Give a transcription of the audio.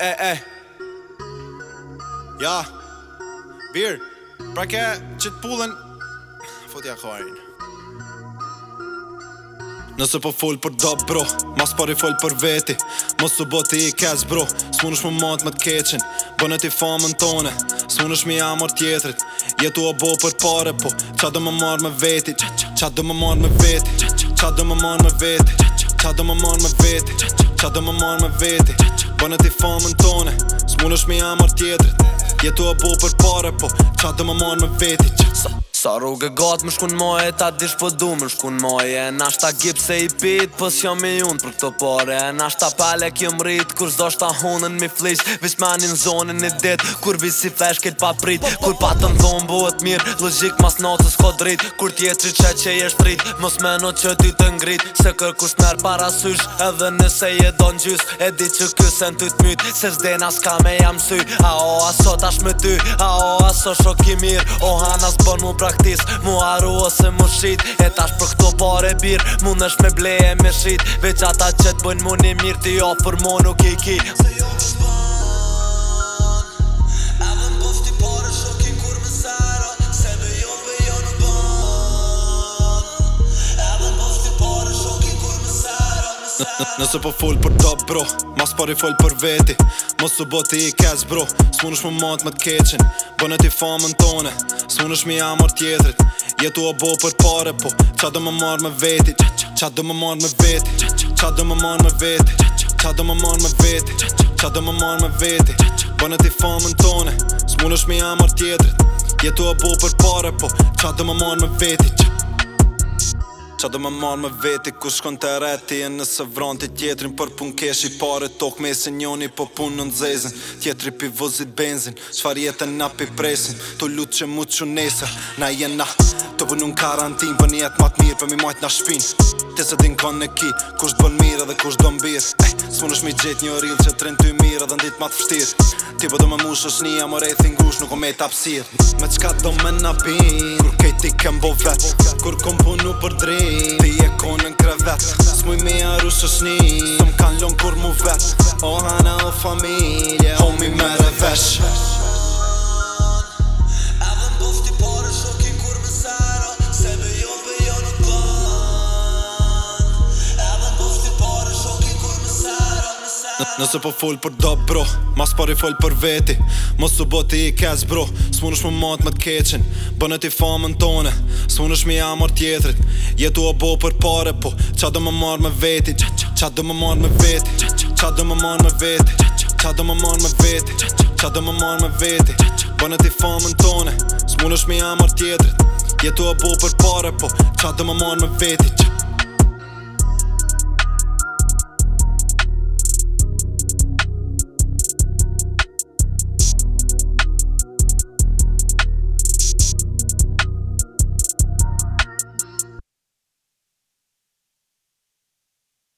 E, e Ja Bir Pra ke që t'pullën Fotja kajnë Nëse po full për do bro Mas pari full për veti Mos të boti i kez bro S'mun është më matë më t'keqin Bënë t'i famë në tone S'mun është më jamër tjetrit Jetu o bo për pare po Qa do më marë më veti Qa do më marë me veti Qa do më marë më veti Qa do më marë më veti Qa do më marë më veti Qa dhe më marrë me veti Bënë po t'i famë në tone S'mun është me jamë ar tjetërit Jetu e bo për pare po Qa dhe më marrë me veti Qa dhe më marrë me veti Sa rrugë gatë më shkun moje, ta dish për po du më shkun moje gip gipse i pit, pës jo me unë për këto pare Nashta pale kjo më rritë kur zdo shta hunën mi flisht Vish me anin zonën e dit, kur vi si flesh pa prit Kur pa të më thonë bëhet mirë, logik mas natës ko dritë Kur tjetri qe që jesh prit, mos me që ty të ngrit Se kër kus nërë parasysh, edhe nëse je do në gjys E di që kësën ty të se as me jam sy A o aso tash me ty, a o aso shoki mirë O hanas bon mu pra praktis Mu arru ose mu shqit E tash për këto pare bir Mu nësh me bleje me shqit Veq ata që të bojnë mu një mirë Ti ofër jo, mu nuk i ki Se jo Nëse po fol për top bro Mas pari fol për veti Mos të boti i kec bro S'mun është më matë më t'keqin Bënë ti famën tone S'mun është mi amor tjetrit Jetu a bo për pare po Qa do më marë me veti Qa do më marë me veti Qa do më marë më veti Qa do më marë veti Qa do më marë veti Bënë ti famën tone S'mun është mi amor tjetrit Jetu a bo për pare po Qa do më marë me veti Qa Qa do me marrë me veti ku shkon të reti E nëse vran të tjetrin për pun kesh i pare Tok me se njoni po pun në nëzezin Tjetri pi vozit benzin Qfar jetën na pi presin To lutë që mu që nesër Na jenë na Të bënu në karantin Për jetë matë mirë për mi majtë na shpin Te se din kënë në ki Kusht bën mirë edhe kusht do mbirë eh, Së mund është mi gjetë një rilë që të ty mirë Edhe ndit matë fështirë Ti po do me mushë është një amore e thingush Nuk o me tapsirë Me qka do me nabin Kur kejti kem Së sni, të më kanë lëmë kur mu vetë Ohana o familje, homi me dhe Nëse po full për do bro Mas pari full për veti Mos të boti i kez bro Së mund është më matë më të keqin Bënë t'i famën tone Së mund është më jamër tjetërit Jetu o bo për pare po Qa do më marë me veti Qa do më marë me veti Qa do më marë veti Qa do më marë veti Qa do më marë veti Bënë t'i famën tone Së mund është më jamër tjetërit Jetu o bo për pare po Qa do më marë me veti Qa